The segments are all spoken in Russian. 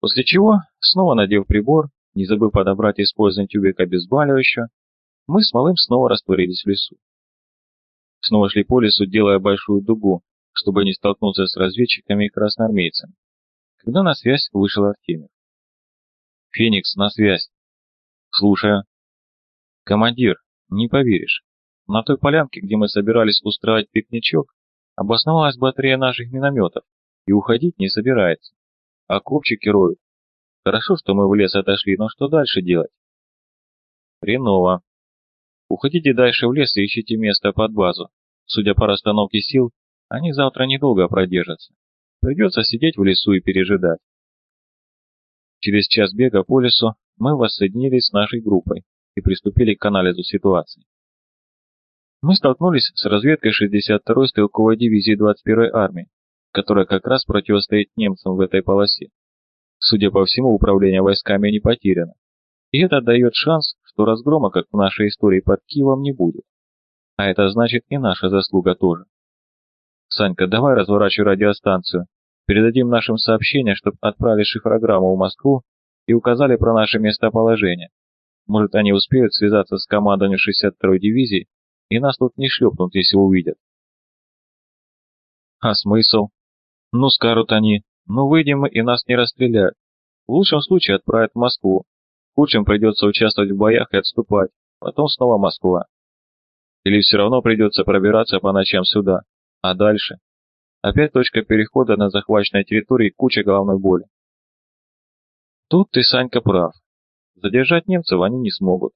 После чего, снова надев прибор, не забыв подобрать и использовать тюбик обезболивающего, мы с малым снова растворились в лесу. Снова шли по лесу, делая большую дугу, чтобы не столкнуться с разведчиками и красноармейцами. Когда на связь вышел Артемьев. «Феникс, на связь!» «Слушаю». «Командир, не поверишь, на той полянке, где мы собирались устраивать пикничок, обосновалась батарея наших минометов и уходить не собирается. А копчики роют. Хорошо, что мы в лес отошли, но что дальше делать? Хреново. Уходите дальше в лес и ищите место под базу. Судя по расстановке сил, они завтра недолго продержатся. Придется сидеть в лесу и пережидать. Через час бега по лесу мы воссоединились с нашей группой и приступили к анализу ситуации. Мы столкнулись с разведкой 62-й стрелковой дивизии 21-й армии, которая как раз противостоит немцам в этой полосе. Судя по всему, управление войсками не потеряно. И это дает шанс, что разгрома, как в нашей истории под Киевом, не будет. А это значит и наша заслуга тоже. Санька, давай разворачивай радиостанцию. Передадим нашим сообщения, чтобы отправили шифрограмму в Москву и указали про наше местоположение. Может, они успеют связаться с командой 62-й дивизии, и нас тут не шлепнут, если увидят. А смысл? Ну, скажут они, ну выйдем мы и нас не расстреляют. В лучшем случае отправят в Москву. В худшем придется участвовать в боях и отступать. Потом снова Москва. Или все равно придется пробираться по ночам сюда. А дальше? Опять точка перехода на захваченной территории куча головной боли. Тут ты, Санька, прав. Задержать немцев они не смогут.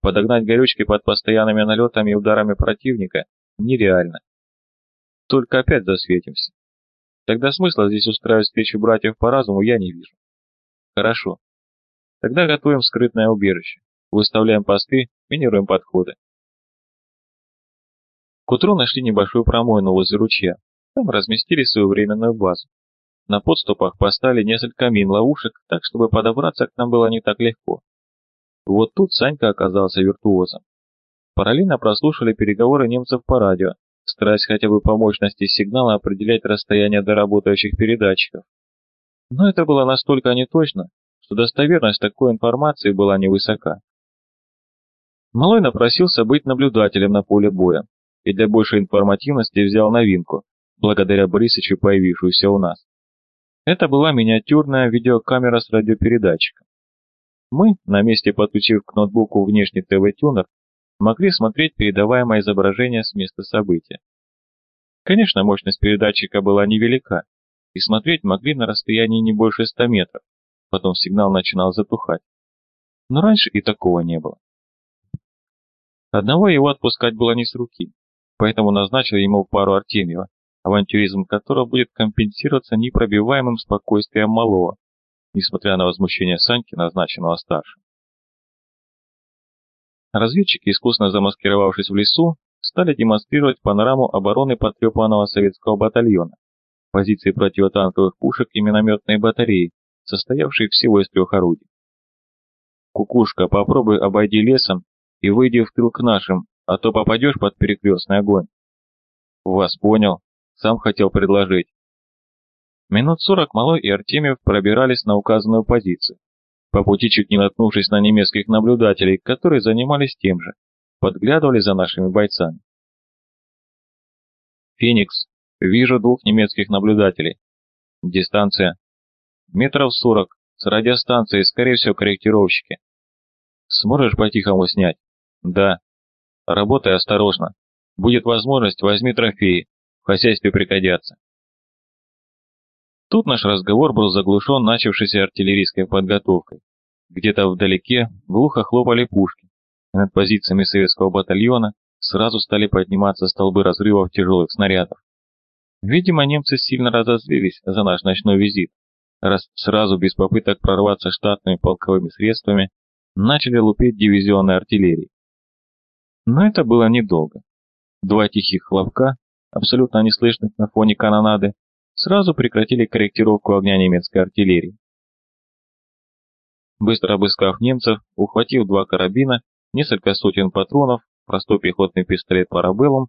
Подогнать горючки под постоянными налетами и ударами противника нереально. Только опять засветимся. Тогда смысла здесь устраивать встречу братьев по разуму я не вижу. Хорошо. Тогда готовим скрытное убежище. Выставляем посты, минируем подходы. К утру нашли небольшую промойну возле ручья. Там разместили свою временную базу. На подступах поставили несколько мин-ловушек, так чтобы подобраться к нам было не так легко. Вот тут Санька оказался виртуозом. Параллельно прослушали переговоры немцев по радио, стараясь хотя бы по мощности сигнала определять расстояние до работающих передатчиков. Но это было настолько неточно, что достоверность такой информации была невысока. Малой напросился быть наблюдателем на поле боя и для большей информативности взял новинку, благодаря Борисычу появившуюся у нас. Это была миниатюрная видеокамера с радиопередатчиком. Мы, на месте подключив к ноутбуку внешний ТВ-тюнер, могли смотреть передаваемое изображение с места события. Конечно, мощность передатчика была невелика, и смотреть могли на расстоянии не больше 100 метров, потом сигнал начинал затухать. Но раньше и такого не было. Одного его отпускать было не с руки, поэтому назначил ему пару Артемьева, авантюризм которого будет компенсироваться непробиваемым спокойствием малого, несмотря на возмущение Саньки, назначенного старшим. Разведчики, искусно замаскировавшись в лесу, стали демонстрировать панораму обороны потрепанного советского батальона, позиции противотанковых пушек и минометные батареи, состоявшие всего из трех орудий. «Кукушка, попробуй обойди лесом и выйди в тыл к нашим, а то попадешь под перекрестный огонь». «Вас понял. Сам хотел предложить». Минут сорок Малой и Артемьев пробирались на указанную позицию, по пути чуть не наткнувшись на немецких наблюдателей, которые занимались тем же, подглядывали за нашими бойцами. «Феникс, вижу двух немецких наблюдателей. Дистанция. Метров сорок, с радиостанцией, скорее всего, корректировщики. Сможешь по-тихому снять? Да. Работай осторожно. Будет возможность, возьми трофеи, в хозяйстве пригодятся. Тут наш разговор был заглушен начавшейся артиллерийской подготовкой. Где-то вдалеке глухо хлопали пушки, и над позициями советского батальона сразу стали подниматься столбы разрывов тяжелых снарядов. Видимо, немцы сильно разозлились за наш ночной визит, раз сразу без попыток прорваться штатными полковыми средствами начали лупить дивизионной артиллерии. Но это было недолго. Два тихих хлопка, абсолютно неслышных на фоне канонады, сразу прекратили корректировку огня немецкой артиллерии. Быстро обыскав немцев, ухватив два карабина, несколько сотен патронов, простой пехотный пистолет «Парабеллум»,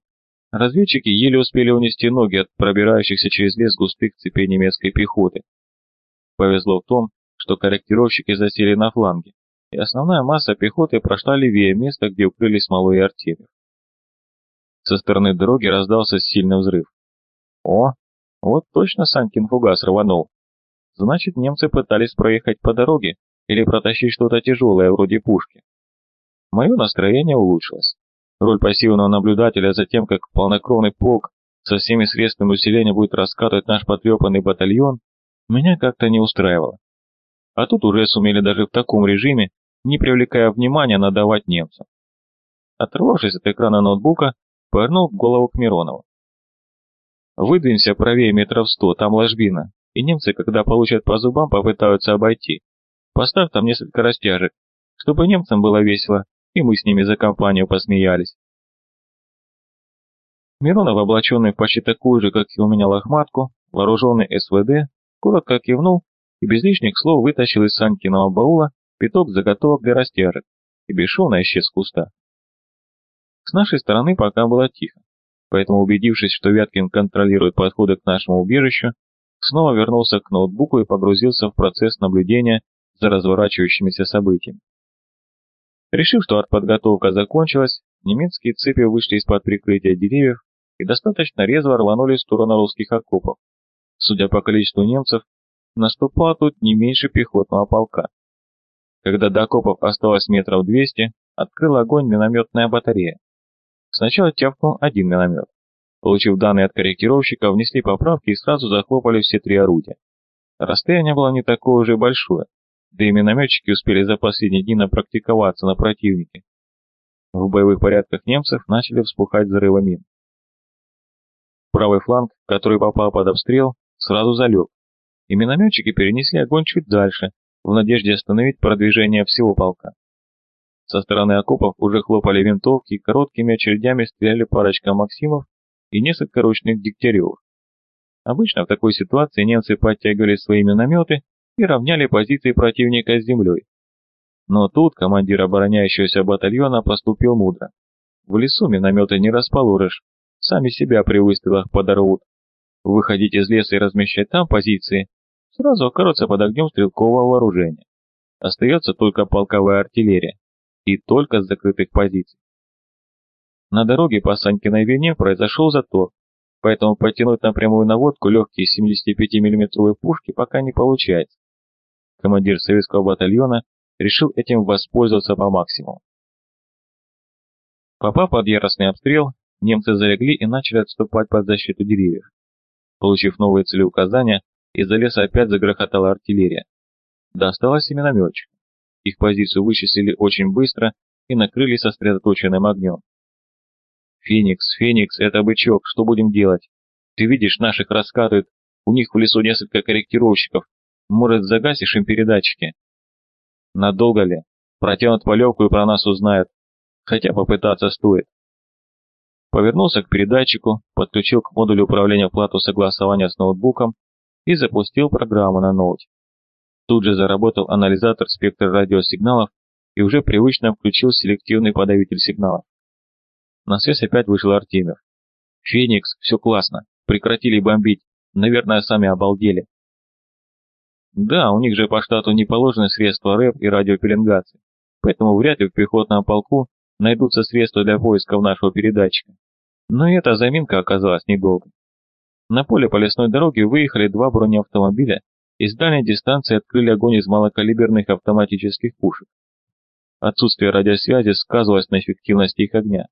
разведчики еле успели унести ноги от пробирающихся через лес густых цепей немецкой пехоты. Повезло в том, что корректировщики засели на фланге, и основная масса пехоты прошла левее места, где укрылись Малой и Артемьев. Со стороны дороги раздался сильный взрыв. О, вот точно Санкин фугас рванул. Значит, немцы пытались проехать по дороге или протащить что-то тяжелое вроде пушки. Мое настроение улучшилось. Роль пассивного наблюдателя за тем, как полнокровный полк со всеми средствами усиления будет раскатывать наш потрепанный батальон, меня как-то не устраивало. А тут уже сумели даже в таком режиме, не привлекая внимания, надавать немцам. Оторвавшись от экрана ноутбука, повернул голову к Миронову. «Выдвинься правее метров сто, там ложбина, и немцы, когда получат по зубам, попытаются обойти. Поставь там несколько растяжек, чтобы немцам было весело, и мы с ними за компанию посмеялись». Миронов, облаченный в почти такую же, как и у меня лохматку, вооруженный СВД, коротко кивнул и без лишних слов вытащил из Санькиного баула пяток заготовок для растяжек и бесшовно исчез куста. С нашей стороны пока было тихо, поэтому убедившись, что Вяткин контролирует подходы к нашему убежищу, снова вернулся к ноутбуку и погрузился в процесс наблюдения за разворачивающимися событиями. Решив, что артподготовка закончилась, немецкие цепи вышли из-под прикрытия деревьев и достаточно резво рванули в сторону русских окопов. Судя по количеству немцев, наступало тут не меньше пехотного полка. Когда до окопов осталось метров двести, открыла огонь минометная батарея. Сначала тявкнул один миномет. Получив данные от корректировщика, внесли поправки и сразу захлопали все три орудия. Расстояние было не такое уже большое, да и минометчики успели за последние дни напрактиковаться на противнике. В боевых порядках немцев начали вспухать взрывы мин. Правый фланг, который попал под обстрел, сразу залег, и минометчики перенесли огонь чуть дальше, в надежде остановить продвижение всего полка. Со стороны окопов уже хлопали винтовки и короткими очередями стреляли парочка Максимов и несколько ручных Дегтяревых. Обычно в такой ситуации немцы подтягивали свои минометы и равняли позиции противника с землей. Но тут командир обороняющегося батальона поступил мудро. В лесу минометы не расположишь, сами себя при выстрелах подорвут. Выходить из леса и размещать там позиции сразу окажутся под огнем стрелкового вооружения. Остается только полковая артиллерия, и только с закрытых позиций. На дороге по Санькиной вине произошел затор, поэтому потянуть напрямую наводку легкие 75 миллиметровые пушки пока не получается. Командир советского батальона решил этим воспользоваться по максимуму. Попав под яростный обстрел, немцы залегли и начали отступать под защиту деревьев. Получив новые целеуказания, из-за леса опять загрохотала артиллерия. Досталось и минометчик. Их позицию вычислили очень быстро и накрыли сосредоточенным огнем. «Феникс, Феникс, это бычок, что будем делать? Ты видишь, наших раскатывают, у них в лесу несколько корректировщиков. Может, загасишь им передатчики?» «Надолго ли? Протянут полевку и про нас узнают. Хотя попытаться стоит». Повернулся к передатчику, подключил к модулю управления плату согласования с ноутбуком и запустил программу на ноуте. Тут же заработал анализатор спектра радиосигналов и уже привычно включил селективный подавитель сигналов. На связь опять вышел Артемьев. «Феникс, все классно. Прекратили бомбить. Наверное, сами обалдели». Да, у них же по штату не положены средства РЭП и радиопеленгации, поэтому вряд ли в пехотном полку найдутся средства для поисков нашего передатчика. Но и эта заминка оказалась недолгой. На поле по лесной дороге выехали два бронеавтомобиля и с дальней дистанции открыли огонь из малокалиберных автоматических пушек. Отсутствие радиосвязи сказывалось на эффективности их огня.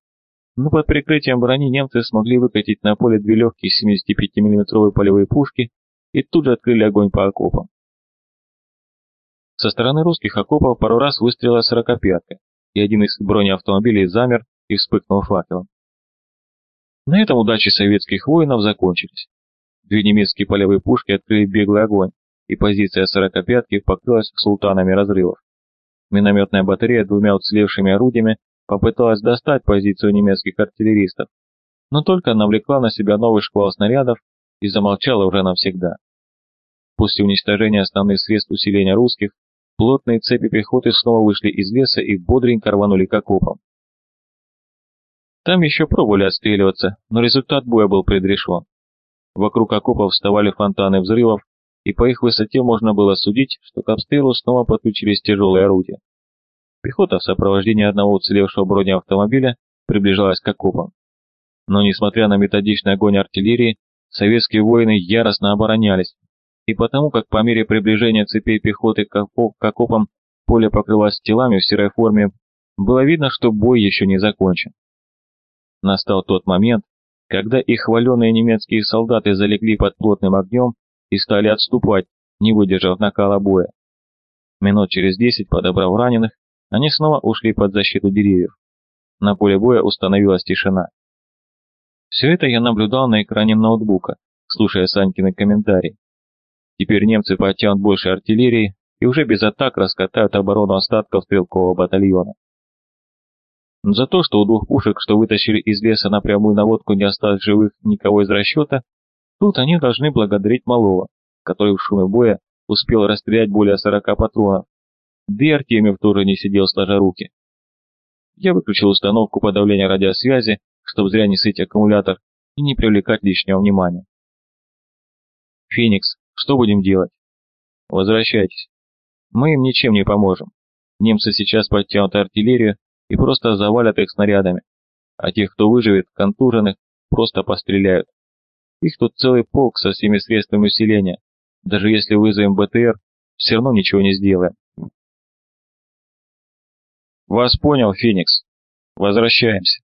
Но под прикрытием брони немцы смогли выкатить на поле две легкие 75 миллиметровые полевые пушки и тут же открыли огонь по окопам. Со стороны русских окопов пару раз выстрелила сорокопятка, и один из бронеавтомобилей замер и вспыхнул факелом. На этом удачи советских воинов закончились. Две немецкие полевые пушки открыли беглый огонь, и позиция сорокопятки покрылась султанами разрывов. Минометная батарея двумя уцелевшими орудиями попыталась достать позицию немецких артиллеристов, но только навлекла на себя новый шквал снарядов и замолчала уже навсегда. После уничтожения основных средств усиления русских, плотные цепи пехоты снова вышли из леса и бодренько рванули к окопам. Там еще пробовали отстреливаться, но результат боя был предрешен. Вокруг окопов вставали фонтаны взрывов, и по их высоте можно было судить, что к обстрелу снова подключились тяжелые орудия. Пехота в сопровождении одного уцелевшего бронеавтомобиля приближалась к окопам. Но несмотря на методичный огонь артиллерии, советские воины яростно оборонялись, и потому как по мере приближения цепей пехоты к, окоп, к окопам поле покрылось телами в серой форме, было видно, что бой еще не закончен. Настал тот момент, когда их хваленные немецкие солдаты залегли под плотным огнем и стали отступать, не выдержав накала боя. Минут через десять, подобрав раненых, они снова ушли под защиту деревьев. На поле боя установилась тишина. Все это я наблюдал на экране ноутбука, слушая Санькины комментарии. Теперь немцы подтянут больше артиллерии и уже без атак раскатают оборону остатков стрелкового батальона. За то, что у двух пушек, что вытащили из леса на прямую наводку, не осталось живых никого из расчета, тут они должны благодарить Малова, который в шуме боя успел расстрелять более 40 патронов. Да и Артемьев тоже не сидел сложа руки. Я выключил установку подавления радиосвязи, чтобы зря не сыть аккумулятор и не привлекать лишнего внимания. «Феникс, что будем делать?» «Возвращайтесь. Мы им ничем не поможем. Немцы сейчас подтянут артиллерию и просто завалят их снарядами, а тех, кто выживет, контуженных, просто постреляют. Их тут целый полк со всеми средствами усиления. Даже если вызовем БТР, все равно ничего не сделаем. Вас понял, Феникс. Возвращаемся.